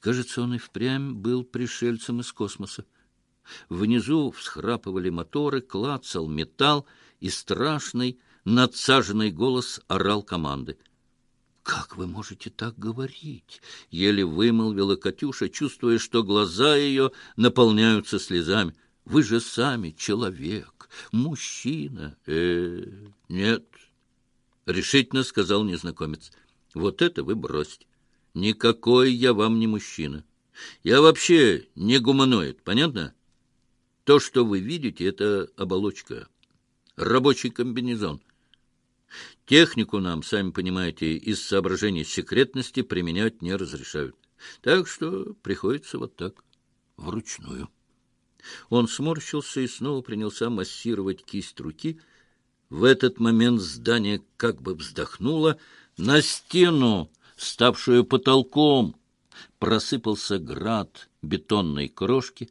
Кажется, он и впрямь был пришельцем из космоса. Внизу всхрапывали моторы, клацал металл, и страшный, надсаженный голос орал команды. «Как вы можете так говорить?» — еле вымолвила Катюша, чувствуя, что глаза ее наполняются слезами. «Вы же сами человек, мужчина». «Э, нет», — решительно сказал незнакомец. «Вот это вы бросьте. Никакой я вам не мужчина. Я вообще не гуманоид, понятно? То, что вы видите, это оболочка, рабочий комбинезон. Технику нам, сами понимаете, из соображений секретности применять не разрешают. Так что приходится вот так, вручную. Он сморщился и снова принялся массировать кисть руки. В этот момент здание как бы вздохнуло. На стену ставшую потолком, просыпался град бетонной крошки.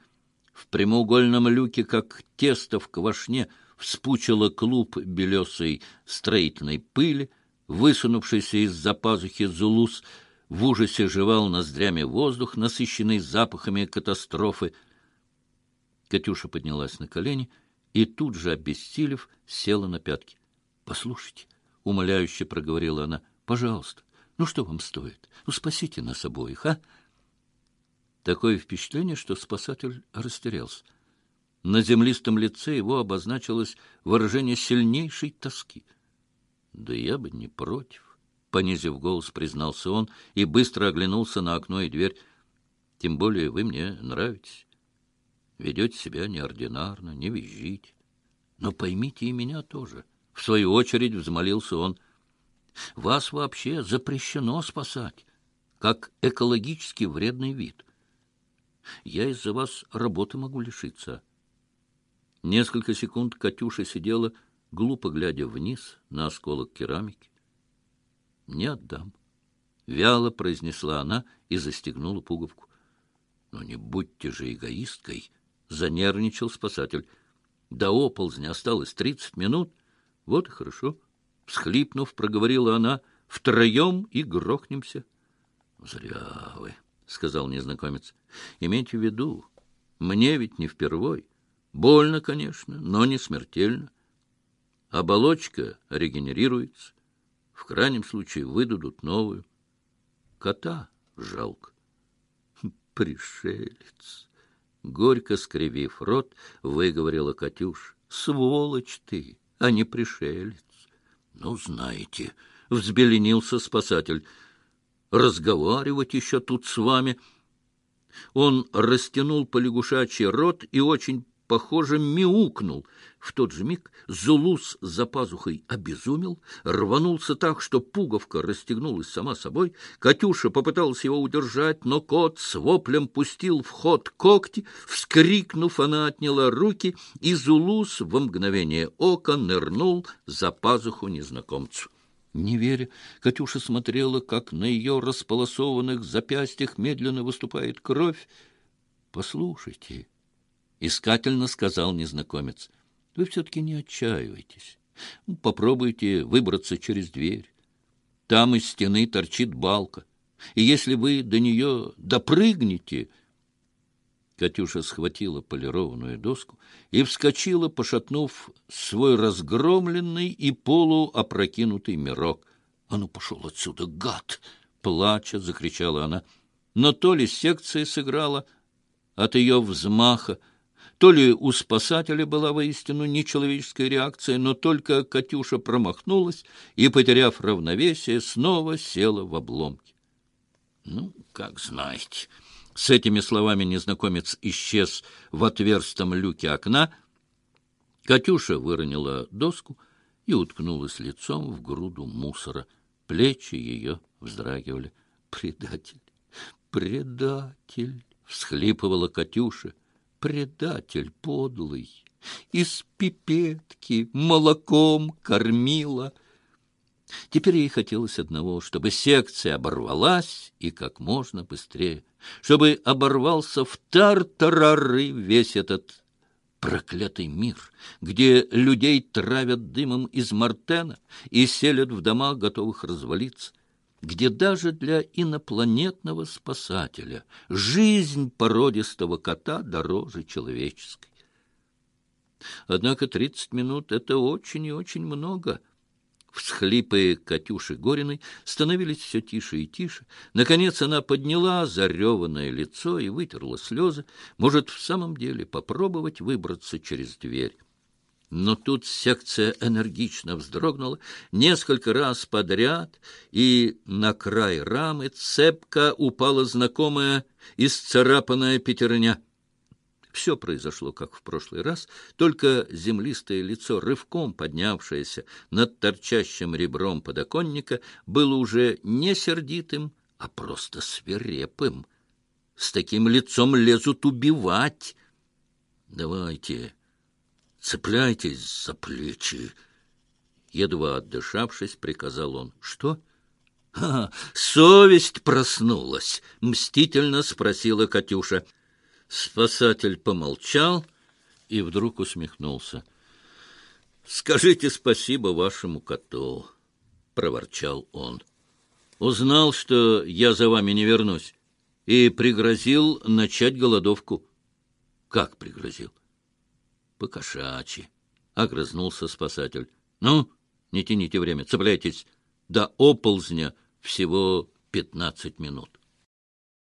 В прямоугольном люке, как тесто в квашне, вспучило клуб белесой строительной пыли, высунувшийся из-за пазухи Зулус, в ужасе жевал ноздрями воздух, насыщенный запахами катастрофы. Катюша поднялась на колени и тут же, обессилев, села на пятки. — Послушайте, — умоляюще проговорила она, — пожалуйста, ну, что вам стоит? Ну, спасите нас обоих, а? Такое впечатление, что спасатель растерялся. На землистом лице его обозначилось выражение сильнейшей тоски. «Да я бы не против», — понизив голос, признался он и быстро оглянулся на окно и дверь. «Тем более вы мне нравитесь. Ведете себя неординарно, не визжите. Но поймите и меня тоже». В свою очередь взмолился он — вас вообще запрещено спасать, как экологически вредный вид. Я из-за вас работы могу лишиться. Несколько секунд Катюша сидела, глупо глядя вниз на осколок керамики. «Не отдам», — вяло произнесла она и застегнула пуговку. «Но не будьте же эгоисткой», — занервничал спасатель. «До оползня осталось тридцать минут. Вот и хорошо» всхлипнув, проговорила она, — втроем и грохнемся. — Зря вы, — сказал незнакомец. — Имейте в виду, мне ведь не впервой. Больно, конечно, но не смертельно. Оболочка регенерируется. В крайнем случае выдадут новую. Кота жалко. Пришелец. Горько скривив рот, выговорила Катюш. Сволочь ты, а не пришелец. Ну, знаете, — взбеленился спасатель, — разговаривать еще тут с вами. Он растянул полягушачий рот и очень похоже, мяукнул. В тот же миг Зулус за пазухой обезумел, рванулся так, что пуговка расстегнулась сама собой. Катюша попыталась его удержать, но кот с воплем пустил в ход когти. Вскрикнув, она отняла руки, и Зулус в мгновение ока нырнул за пазуху незнакомцу. Не веря, Катюша смотрела, как на ее располосованных запястьях медленно выступает кровь. «Послушайте», — искательно сказал незнакомец. — Вы все-таки не отчаивайтесь. Попробуйте выбраться через дверь. Там из стены торчит балка. И если вы до нее допрыгнете... Катюша схватила полированную доску и вскочила, пошатнув свой разгромленный и полуопрокинутый мирок. — А ну, пошел отсюда, гад! — плача закричала она. Но то ли секция сыграла от ее взмаха, то ли у спасателя была воистину нечеловеческая реакция, но только Катюша промахнулась и, потеряв равновесие, снова села в обломки. «Ну, как знаете». С этими словами незнакомец исчез в отверстом люке окна. Катюша выронила доску и уткнулась лицом в груду мусора. Плечи ее вздрагивали. «Предатель! Предатель!» — всхлипывала Катюша предатель подлый, из пипетки молоком кормила. Теперь ей хотелось одного, чтобы секция оборвалась и как можно быстрее, чтобы оборвался в тартарары весь этот проклятый мир, где людей травят дымом из мартена и селят в дома, готовых развалиться. Где даже для инопланетного спасателя жизнь породистого кота дороже человеческой. Однако тридцать минут — это очень и очень много. Всхлипы Катюши Гориной становились все тише и тише. Наконец она подняла зареванное лицо и вытерла слезы. Может, в самом деле попробовать выбраться через дверь. Но тут секция энергично вздрогнула несколько раз подряд, и на край рамы цепко упала знакомая исцарапанная пятерня. Все произошло, как в прошлый раз, только землистое лицо, рывком поднявшееся над торчащим ребром подоконника, было уже не сердитым, а просто свирепым. С таким лицом лезут убивать. «Давайте, цепляйтесь за плечи!» Едва отдышавшись, приказал он. «Что?» «А, совесть проснулась!» — мстительно спросила Катюша. Спасатель помолчал и вдруг усмехнулся. — Скажите спасибо вашему коту, — проворчал он. Узнал, что я за вами не вернусь, и пригрозил начать голодовку. — Как пригрозил? — Покошачьи, — огрызнулся спасатель. — Ну, не тяните время, цепляйтесь. До оползня всего пятнадцать минут.